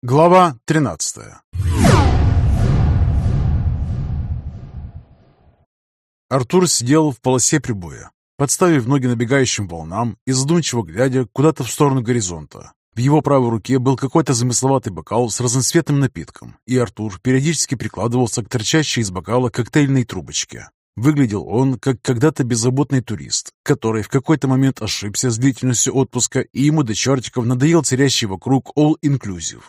Глава 13 Артур сидел в полосе прибоя, подставив ноги набегающим волнам и задумчиво глядя куда-то в сторону горизонта. В его правой руке был какой-то замысловатый бокал с разноцветным напитком, и Артур периодически прикладывался к торчащей из бокала коктейльной трубочке. Выглядел он, как когда-то беззаботный турист, который в какой-то момент ошибся с длительностью отпуска, и ему до чертиков надоел царящий вокруг all-inclusive.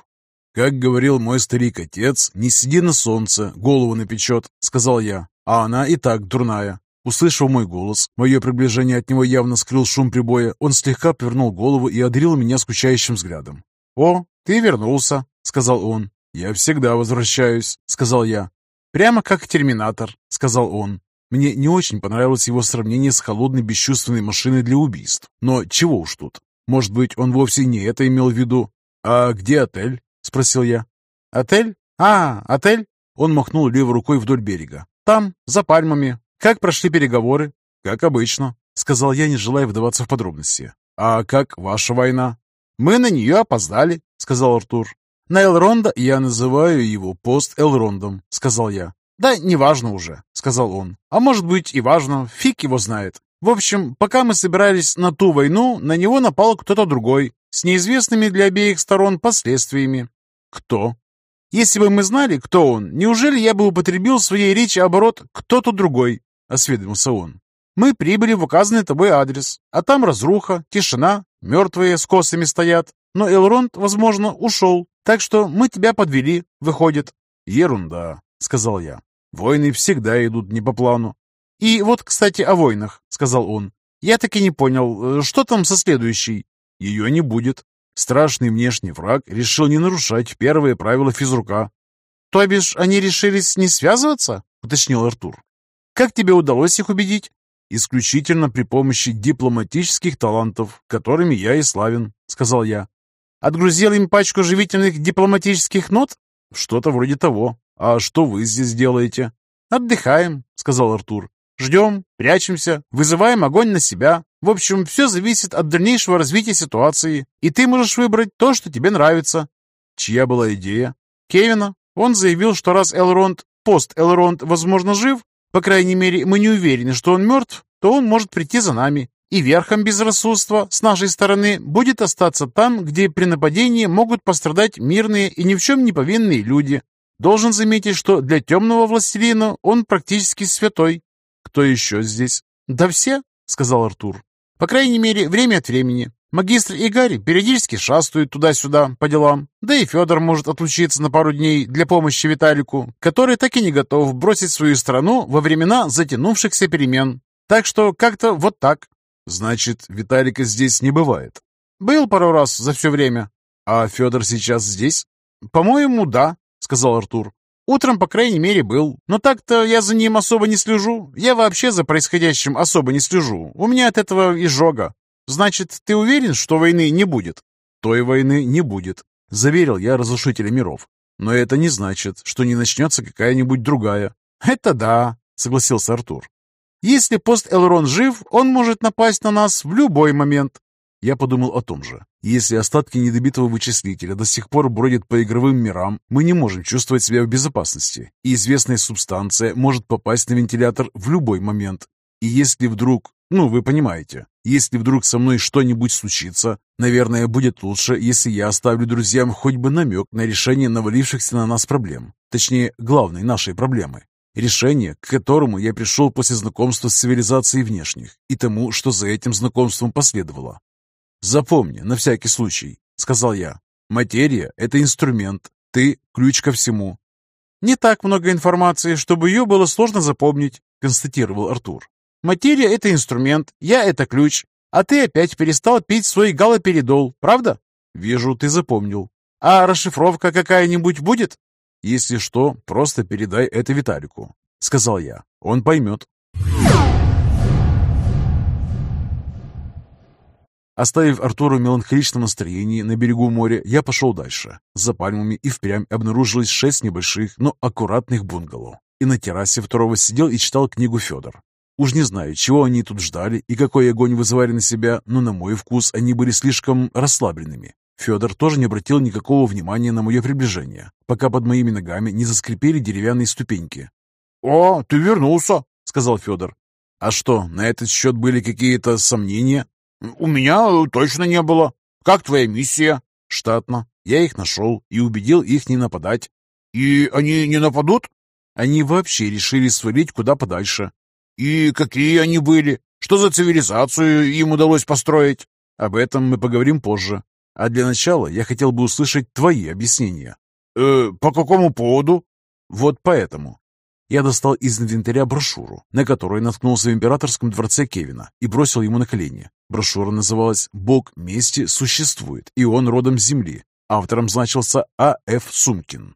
«Как говорил мой старик-отец, не сиди на солнце, голову напечет», — сказал я, «а она и так дурная». Услышав мой голос, мое приближение от него явно скрыл шум прибоя, он слегка повернул голову и одарил меня скучающим взглядом. «О, ты вернулся», — сказал он. «Я всегда возвращаюсь», — сказал я. «Прямо как терминатор», — сказал он. Мне не очень понравилось его сравнение с холодной бесчувственной машиной для убийств. Но чего уж тут. Может быть, он вовсе не это имел в виду. «А где отель?» — спросил я. «Отель? А, отель?» Он махнул левой рукой вдоль берега. «Там, за пальмами. Как прошли переговоры?» «Как обычно», — сказал я, не желая вдаваться в подробности. «А как ваша война?» «Мы на нее опоздали», — сказал Артур. «На Элронда я называю его пост Элрондом», — сказал я. «Да неважно уже», — сказал он. «А может быть и важно, фиг его знает. В общем, пока мы собирались на ту войну, на него напал кто-то другой, с неизвестными для обеих сторон последствиями. Кто? Если бы мы знали, кто он, неужели я бы употребил в своей речи оборот «кто-то другой», — осведомился он. Мы прибыли в указанный тобой адрес, а там разруха, тишина, мертвые с косами стоят. Но Элронд, возможно, ушел, так что мы тебя подвели, выходит. Ерунда, — сказал я. Войны всегда идут не по плану. И вот, кстати, о войнах, — сказал он. Я так и не понял, э, что там со следующей? Ее не будет. Страшный внешний враг решил не нарушать первые правила физрука. «То бишь они решились не связываться?» — уточнил Артур. «Как тебе удалось их убедить?» «Исключительно при помощи дипломатических талантов, которыми я и славен», — сказал я. «Отгрузил им пачку живительных дипломатических нот?» «Что-то вроде того. А что вы здесь делаете?» «Отдыхаем», — сказал Артур. «Ждем, прячемся, вызываем огонь на себя, в общем, все зависит от дальнейшего развития ситуации, и ты можешь выбрать то, что тебе нравится». Чья была идея? Кевина. Он заявил, что раз Элронд, пост Элронд, возможно, жив, по крайней мере, мы не уверены, что он мертв, то он может прийти за нами. И верхом безрассудства с нашей стороны будет остаться там, где при нападении могут пострадать мирные и ни в чем не повинные люди. Должен заметить, что для темного властелина он практически святой. Кто еще здесь? Да все, сказал Артур. По крайней мере, время от времени. Магистр Игорь периодически шастают туда-сюда по делам. Да и Федор может отлучиться на пару дней для помощи Виталику, который так и не готов бросить свою страну во времена затянувшихся перемен. Так что как-то вот так. Значит, Виталика здесь не бывает? Был пару раз за все время. А Федор сейчас здесь? По-моему, да, сказал Артур. Утром, по крайней мере, был. Но так-то я за ним особо не слежу. Я вообще за происходящим особо не слежу. У меня от этого изжога. Значит, ты уверен, что войны не будет? Той войны не будет, заверил я разрушителя миров. Но это не значит, что не начнется какая-нибудь другая. Это да, согласился Артур. Если пост Элрон жив, он может напасть на нас в любой момент. Я подумал о том же. Если остатки недобитого вычислителя до сих пор бродят по игровым мирам, мы не можем чувствовать себя в безопасности, и известная субстанция может попасть на вентилятор в любой момент. И если вдруг, ну вы понимаете, если вдруг со мной что-нибудь случится, наверное, будет лучше, если я оставлю друзьям хоть бы намек на решение навалившихся на нас проблем, точнее, главной нашей проблемы. Решение, к которому я пришел после знакомства с цивилизацией внешних и тому, что за этим знакомством последовало. «Запомни, на всякий случай», — сказал я. «Материя — это инструмент, ты — ключ ко всему». «Не так много информации, чтобы ее было сложно запомнить», — констатировал Артур. «Материя — это инструмент, я — это ключ, а ты опять перестал пить свой галоперидол, правда?» «Вижу, ты запомнил. А расшифровка какая-нибудь будет?» «Если что, просто передай это Виталику», — сказал я. «Он поймет». Оставив Артура в меланхоличном настроении на берегу моря, я пошел дальше. За пальмами и впрямь обнаружилось шесть небольших, но аккуратных бунгало. И на террасе второго сидел и читал книгу Федор. Уж не знаю, чего они тут ждали и какой огонь вызывали на себя, но на мой вкус они были слишком расслабленными. Федор тоже не обратил никакого внимания на мое приближение, пока под моими ногами не заскрипели деревянные ступеньки. «О, ты вернулся!» — сказал Федор. «А что, на этот счет были какие-то сомнения?» «У меня точно не было. Как твоя миссия?» «Штатно. Я их нашел и убедил их не нападать». «И они не нападут?» Они вообще решили свалить куда подальше. «И какие они были? Что за цивилизацию им удалось построить?» «Об этом мы поговорим позже. А для начала я хотел бы услышать твои объяснения». «Э, по какому поводу?» «Вот поэтому. Я достал из инвентаря брошюру, на которой наткнулся в императорском дворце Кевина и бросил ему на колени. Брошюра называлась «Бог мести существует, и он родом с земли». Автором значился А.Ф. Сумкин.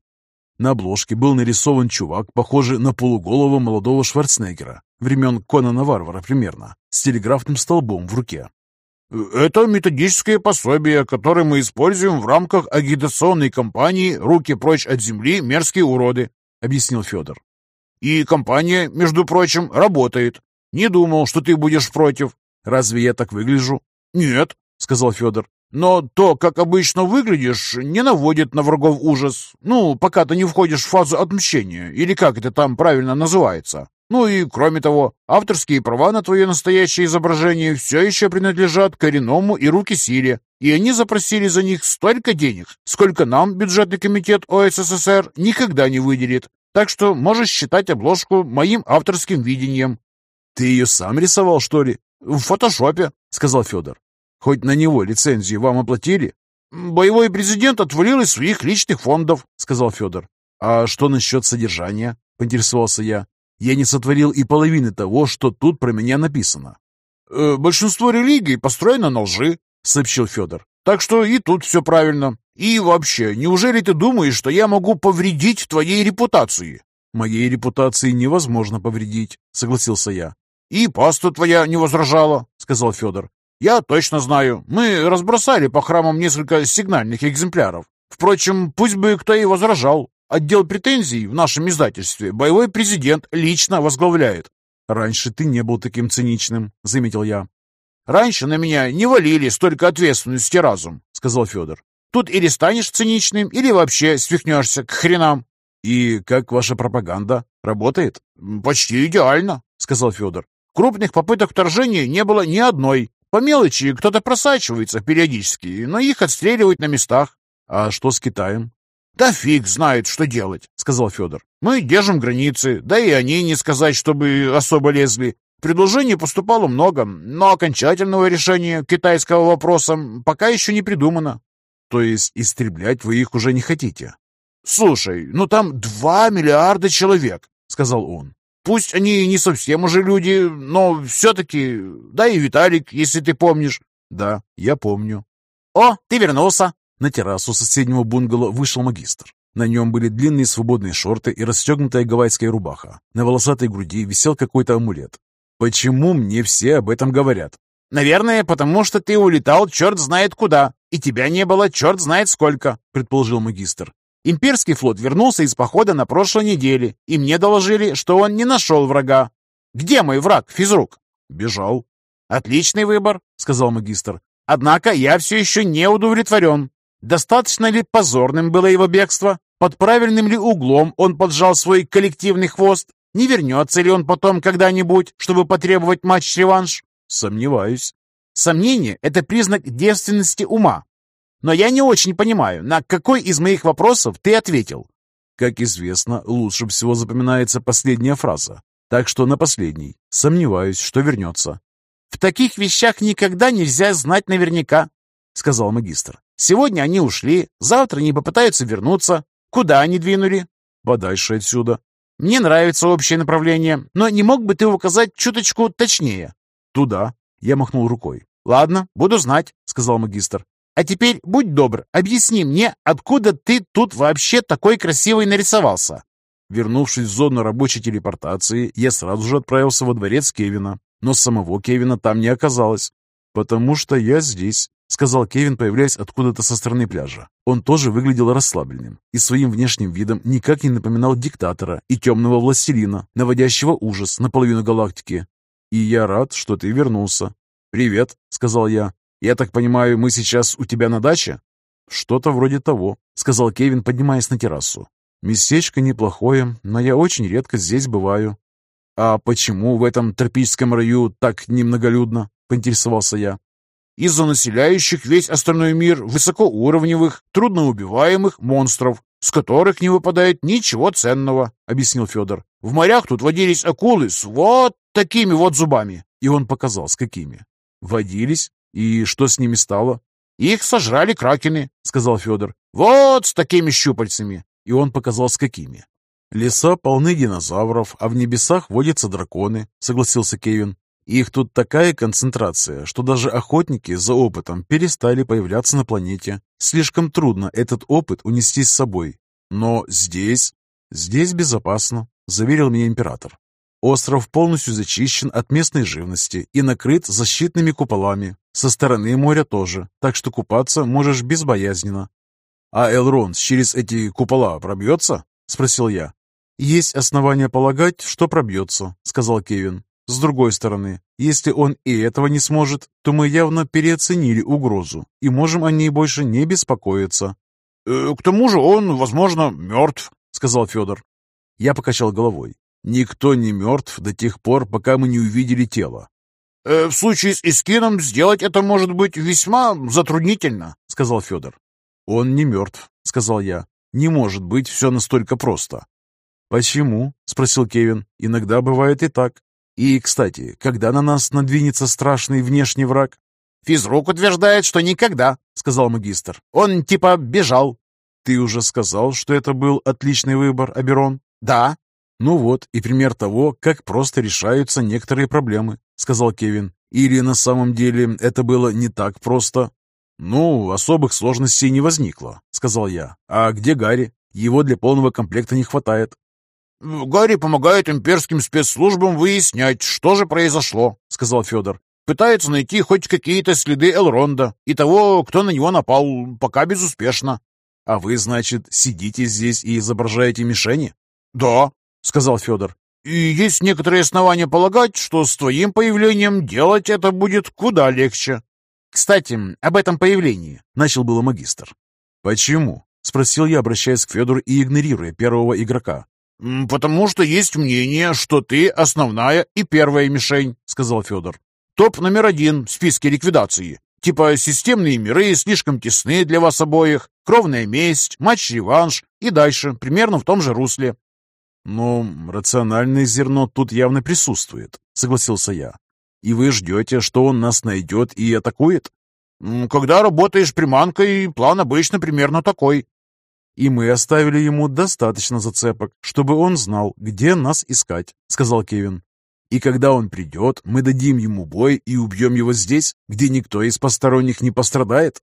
На обложке был нарисован чувак, похожий на полуголого молодого Шварценеггера, времен Конана Варвара примерно, с телеграфным столбом в руке. «Это методическое пособие, которое мы используем в рамках агитационной кампании «Руки прочь от земли, мерзкие уроды», — объяснил Федор. И компания, между прочим, работает. Не думал, что ты будешь против. Разве я так выгляжу? Нет, сказал Федор. Но то, как обычно выглядишь, не наводит на врагов ужас. Ну, пока ты не входишь в фазу отмщения, или как это там правильно называется. Ну и, кроме того, авторские права на твое настоящее изображение все еще принадлежат коренному и руки силе, и они запросили за них столько денег, сколько нам бюджетный комитет ОССР никогда не выделит. Так что можешь считать обложку моим авторским видением». «Ты ее сам рисовал, что ли?» «В фотошопе», — сказал Федор. «Хоть на него лицензию вам оплатили?» «Боевой президент отвалил из своих личных фондов», — сказал Федор. «А что насчет содержания?» — поинтересовался я. «Я не сотворил и половины того, что тут про меня написано». «Э, «Большинство религий построено на лжи», — сообщил Федор. «Так что и тут все правильно. И вообще, неужели ты думаешь, что я могу повредить твоей репутации?» «Моей репутации невозможно повредить», — согласился я. «И паста твоя не возражала», — сказал Федор. «Я точно знаю. Мы разбросали по храмам несколько сигнальных экземпляров. Впрочем, пусть бы кто и возражал. Отдел претензий в нашем издательстве боевой президент лично возглавляет». «Раньше ты не был таким циничным», — заметил я. «Раньше на меня не валили столько ответственности разум», — сказал Федор. Тут или станешь циничным, или вообще свихнешься к хренам. И как ваша пропаганда? Работает? Почти идеально, сказал Федор. Крупных попыток вторжения не было ни одной. По мелочи кто-то просачивается периодически, но их отстреливают на местах. А что с Китаем? Да фиг знает, что делать, сказал Федор. Мы держим границы, да и они не сказать, чтобы особо лезли. Предложений поступало много, но окончательного решения китайского вопроса пока еще не придумано. То есть истреблять вы их уже не хотите? Слушай, ну там два миллиарда человек, сказал он. Пусть они не совсем уже люди, но все-таки... Да и Виталик, если ты помнишь. Да, я помню. О, ты вернулся. На террасу соседнего бунгало вышел магистр. На нем были длинные свободные шорты и расстегнутая гавайская рубаха. На волосатой груди висел какой-то амулет. Почему мне все об этом говорят? «Наверное, потому что ты улетал черт знает куда, и тебя не было черт знает сколько», — предположил магистр. «Имперский флот вернулся из похода на прошлой неделе, и мне доложили, что он не нашел врага. Где мой враг, физрук?» «Бежал». «Отличный выбор», — сказал магистр. «Однако я все еще не удовлетворен. Достаточно ли позорным было его бегство? Под правильным ли углом он поджал свой коллективный хвост? Не вернется ли он потом когда-нибудь, чтобы потребовать матч-реванш? Сомневаюсь. Сомнение – это признак девственности ума. Но я не очень понимаю, на какой из моих вопросов ты ответил. Как известно, лучше всего запоминается последняя фраза. Так что на последний. Сомневаюсь, что вернется. В таких вещах никогда нельзя знать наверняка, сказал магистр. Сегодня они ушли, завтра не попытаются вернуться. Куда они двинули? Подальше отсюда. Мне нравится общее направление, но не мог бы ты указать чуточку точнее? «Туда», — я махнул рукой. «Ладно, буду знать», — сказал магистр. «А теперь, будь добр, объясни мне, откуда ты тут вообще такой красивый нарисовался?» Вернувшись в зону рабочей телепортации, я сразу же отправился во дворец Кевина, но самого Кевина там не оказалось. «Потому что я здесь», — сказал Кевин, появляясь откуда-то со стороны пляжа. Он тоже выглядел расслабленным и своим внешним видом никак не напоминал диктатора и темного властелина, наводящего ужас на половину галактики и я рад, что ты вернулся». «Привет», — сказал я. «Я так понимаю, мы сейчас у тебя на даче?» «Что-то вроде того», — сказал Кевин, поднимаясь на террасу. «Местечко неплохое, но я очень редко здесь бываю». «А почему в этом тропическом раю так немноголюдно?» — поинтересовался я. «Из-за населяющих весь остальной мир высокоуровневых, трудноубиваемых монстров, с которых не выпадает ничего ценного», — объяснил Федор. «В морях тут водились акулы с вот такими вот зубами». И он показал, с какими. «Водились? И что с ними стало?» «Их сожрали кракены», — сказал Федор. «Вот с такими щупальцами». И он показал, с какими. «Леса полны динозавров, а в небесах водятся драконы», — согласился Кевин. «Их тут такая концентрация, что даже охотники за опытом перестали появляться на планете. Слишком трудно этот опыт унести с собой. Но здесь... Здесь безопасно», — заверил меня император. Остров полностью зачищен от местной живности и накрыт защитными куполами. Со стороны моря тоже, так что купаться можешь безбоязненно. «А Элронс через эти купола пробьется?» — спросил я. «Есть основания полагать, что пробьется», — сказал Кевин. «С другой стороны, если он и этого не сможет, то мы явно переоценили угрозу и можем о ней больше не беспокоиться». «Э, «К тому же он, возможно, мертв», — сказал Федор. Я покачал головой. Никто не мертв до тех пор, пока мы не увидели тело. «Э, «В случае с Искином сделать это может быть весьма затруднительно», — сказал Федор. «Он не мертв», — сказал я. «Не может быть все настолько просто». «Почему?» — спросил Кевин. «Иногда бывает и так. И, кстати, когда на нас надвинется страшный внешний враг?» «Физрук утверждает, что никогда», — сказал магистр. «Он типа бежал». «Ты уже сказал, что это был отличный выбор, Аберон?» «Да», «Ну вот, и пример того, как просто решаются некоторые проблемы», — сказал Кевин. «Или на самом деле это было не так просто?» «Ну, особых сложностей не возникло», — сказал я. «А где Гарри? Его для полного комплекта не хватает». «Гарри помогает имперским спецслужбам выяснять, что же произошло», — сказал Федор. «Пытается найти хоть какие-то следы Элронда и того, кто на него напал, пока безуспешно». «А вы, значит, сидите здесь и изображаете мишени?» «Да», — сказал Федор. «И есть некоторые основания полагать, что с твоим появлением делать это будет куда легче». «Кстати, об этом появлении», — начал было магистр. «Почему?» — спросил я, обращаясь к Федору и игнорируя первого игрока. «Потому что есть мнение, что ты основная и первая мишень», — сказал Федор. «Топ номер один в списке ликвидации. Типа системные миры слишком тесны для вас обоих, кровная месть, матч-реванш и дальше, примерно в том же русле. «Но рациональное зерно тут явно присутствует», — согласился я. «И вы ждете, что он нас найдет и атакует?» «Когда работаешь приманкой, план обычно примерно такой». «И мы оставили ему достаточно зацепок, чтобы он знал, где нас искать», — сказал Кевин. «И когда он придет, мы дадим ему бой и убьем его здесь, где никто из посторонних не пострадает?»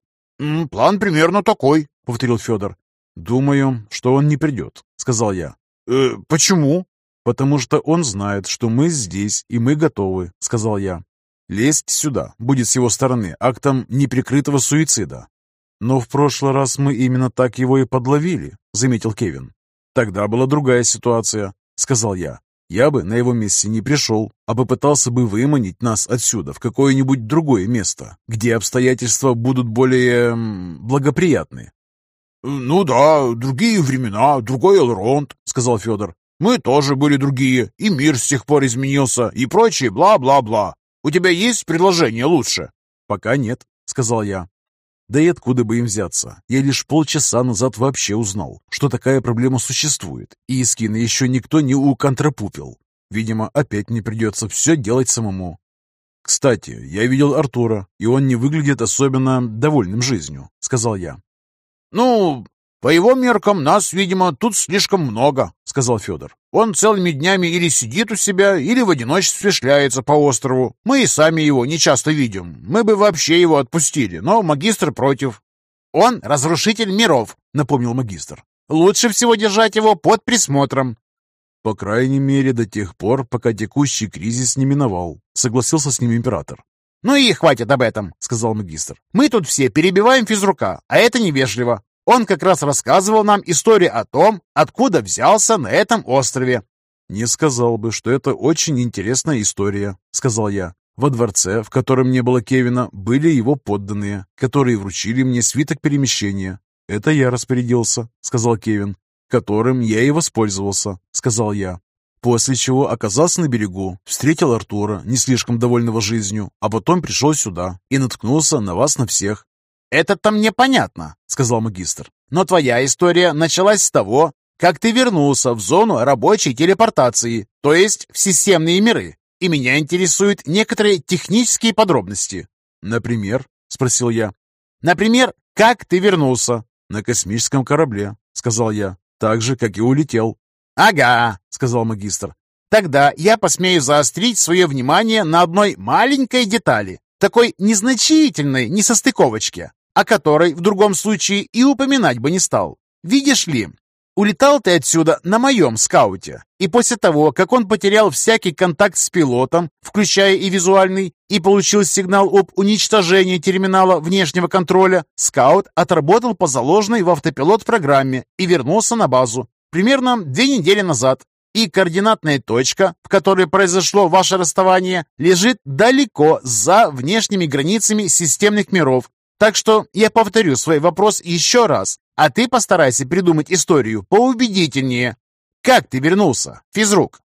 «План примерно такой», — повторил Федор. «Думаю, что он не придет», — сказал я. «Э, «Почему?» «Потому что он знает, что мы здесь, и мы готовы», — сказал я. «Лезть сюда будет с его стороны актом неприкрытого суицида». «Но в прошлый раз мы именно так его и подловили», — заметил Кевин. «Тогда была другая ситуация», — сказал я. «Я бы на его месте не пришел, а попытался бы выманить нас отсюда в какое-нибудь другое место, где обстоятельства будут более... благоприятны. «Ну да, другие времена, другой Элронд», — сказал Федор. «Мы тоже были другие, и мир с тех пор изменился, и прочее бла-бла-бла. У тебя есть предложение лучше?» «Пока нет», — сказал я. Да и откуда бы им взяться? Я лишь полчаса назад вообще узнал, что такая проблема существует, и из кино еще никто не уконтрапупил. Видимо, опять мне придется все делать самому. «Кстати, я видел Артура, и он не выглядит особенно довольным жизнью», — сказал я. «Ну, по его меркам нас, видимо, тут слишком много», — сказал Федор. «Он целыми днями или сидит у себя, или в одиночестве шляется по острову. Мы и сами его не часто видим. Мы бы вообще его отпустили, но магистр против». «Он разрушитель миров», — напомнил магистр. «Лучше всего держать его под присмотром». «По крайней мере, до тех пор, пока текущий кризис не миновал», — согласился с ним император. «Ну и хватит об этом», — сказал магистр. «Мы тут все перебиваем физрука, а это невежливо. Он как раз рассказывал нам историю о том, откуда взялся на этом острове». «Не сказал бы, что это очень интересная история», — сказал я. Во дворце, в котором не было Кевина, были его подданные, которые вручили мне свиток перемещения. «Это я распорядился», — сказал Кевин. «Которым я и воспользовался», — сказал я. После чего оказался на берегу, встретил Артура, не слишком довольного жизнью, а потом пришел сюда и наткнулся на вас на всех. «Это-то мне понятно», — сказал магистр. «Но твоя история началась с того, как ты вернулся в зону рабочей телепортации, то есть в системные миры, и меня интересуют некоторые технические подробности». «Например?» — спросил я. «Например, как ты вернулся?» «На космическом корабле», — сказал я, «так же, как и улетел». «Ага», — сказал магистр. «Тогда я посмею заострить свое внимание на одной маленькой детали, такой незначительной несостыковочке, о которой в другом случае и упоминать бы не стал. Видишь ли, Улетал ты отсюда на моем скауте, и после того, как он потерял всякий контакт с пилотом, включая и визуальный, и получил сигнал об уничтожении терминала внешнего контроля, скаут отработал по заложенной в автопилот программе и вернулся на базу примерно две недели назад. И координатная точка, в которой произошло ваше расставание, лежит далеко за внешними границами системных миров. Так что я повторю свой вопрос еще раз. А ты постарайся придумать историю поубедительнее. Как ты вернулся, физрук?